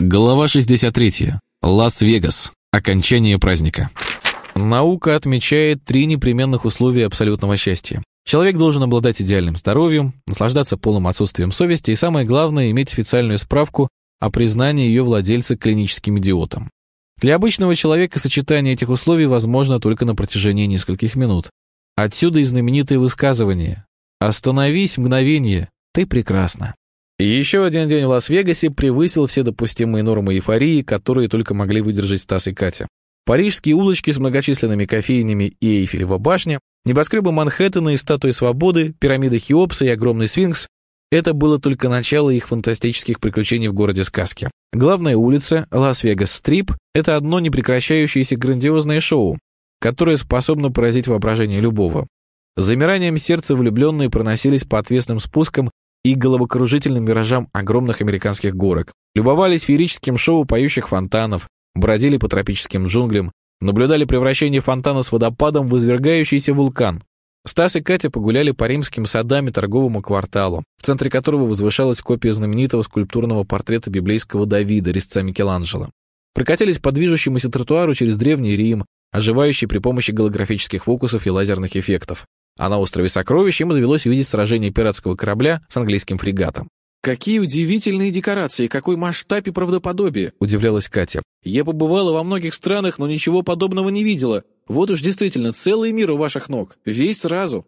Глава 63. Лас-Вегас. Окончание праздника. Наука отмечает три непременных условия абсолютного счастья. Человек должен обладать идеальным здоровьем, наслаждаться полным отсутствием совести и, самое главное, иметь официальную справку о признании ее владельца клиническим идиотом. Для обычного человека сочетание этих условий возможно только на протяжении нескольких минут. Отсюда и знаменитое высказывание «Остановись мгновение, ты прекрасна». Еще один день в Лас-Вегасе превысил все допустимые нормы эйфории, которые только могли выдержать Стас и Катя. Парижские улочки с многочисленными кофейнями и Эйфелева башня, небоскребы Манхэттена и статуи свободы, пирамида Хеопса и огромный сфинкс — это было только начало их фантастических приключений в городе сказки. Главная улица, Лас-Вегас-Стрип, это одно непрекращающееся грандиозное шоу, которое способно поразить воображение любого. замиранием сердца влюбленные проносились по отвесным спускам и головокружительным миражам огромных американских горок, любовались феерическим шоу поющих фонтанов, бродили по тропическим джунглям, наблюдали превращение фонтана с водопадом в извергающийся вулкан. Стас и Катя погуляли по римским садам и торговому кварталу, в центре которого возвышалась копия знаменитого скульптурного портрета библейского Давида, резца Микеланджело. Прокатились по движущемуся тротуару через Древний Рим, оживающий при помощи голографических фокусов и лазерных эффектов а на острове Сокровищ ему довелось увидеть сражение пиратского корабля с английским фрегатом. «Какие удивительные декорации, какой масштаб и правдоподобие!» – удивлялась Катя. «Я побывала во многих странах, но ничего подобного не видела. Вот уж действительно целый мир у ваших ног. Весь сразу».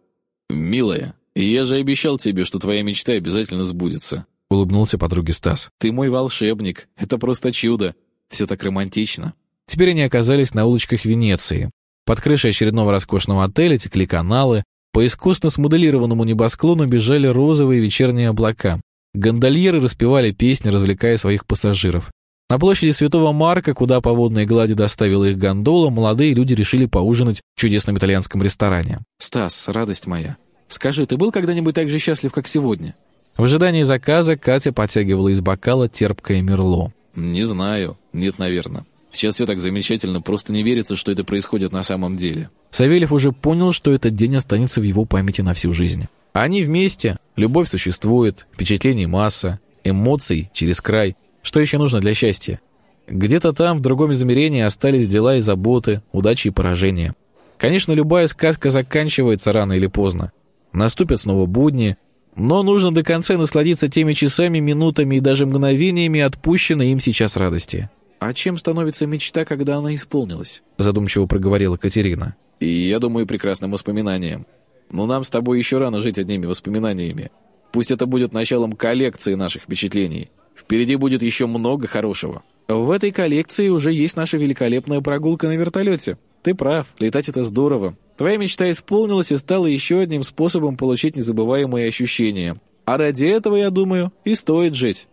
«Милая, я же обещал тебе, что твоя мечта обязательно сбудется», — улыбнулся подруге Стас. «Ты мой волшебник. Это просто чудо. Все так романтично». Теперь они оказались на улочках Венеции. Под крышей очередного роскошного отеля текли каналы, по искусно смоделированному небосклону бежали розовые вечерние облака. Гондольеры распевали песни, развлекая своих пассажиров. На площади Святого Марка, куда по водной глади доставила их гондола, молодые люди решили поужинать в чудесном итальянском ресторане. «Стас, радость моя, скажи, ты был когда-нибудь так же счастлив, как сегодня?» В ожидании заказа Катя подтягивала из бокала терпкое мерло. «Не знаю. Нет, наверное. Сейчас все так замечательно, просто не верится, что это происходит на самом деле». Савельев уже понял, что этот день останется в его памяти на всю жизнь. Они вместе, любовь существует, впечатлений масса, эмоций через край. Что еще нужно для счастья? Где-то там, в другом измерении, остались дела и заботы, удачи и поражения. Конечно, любая сказка заканчивается рано или поздно. Наступят снова будни, но нужно до конца насладиться теми часами, минутами и даже мгновениями отпущенной им сейчас радости. «А чем становится мечта, когда она исполнилась?» задумчиво проговорила Катерина. И, я думаю, прекрасным воспоминанием. Но нам с тобой еще рано жить одними воспоминаниями. Пусть это будет началом коллекции наших впечатлений. Впереди будет еще много хорошего. В этой коллекции уже есть наша великолепная прогулка на вертолете. Ты прав, летать это здорово. Твоя мечта исполнилась и стала еще одним способом получить незабываемые ощущения. А ради этого, я думаю, и стоит жить.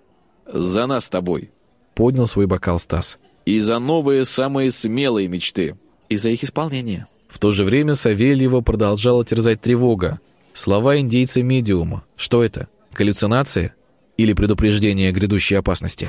За нас с тобой. Поднял свой бокал Стас. И за новые, самые смелые мечты. И за их исполнение. В то же время Савельева продолжала терзать тревога. Слова индейца-медиума. Что это? Галлюцинация? Или предупреждение грядущей опасности?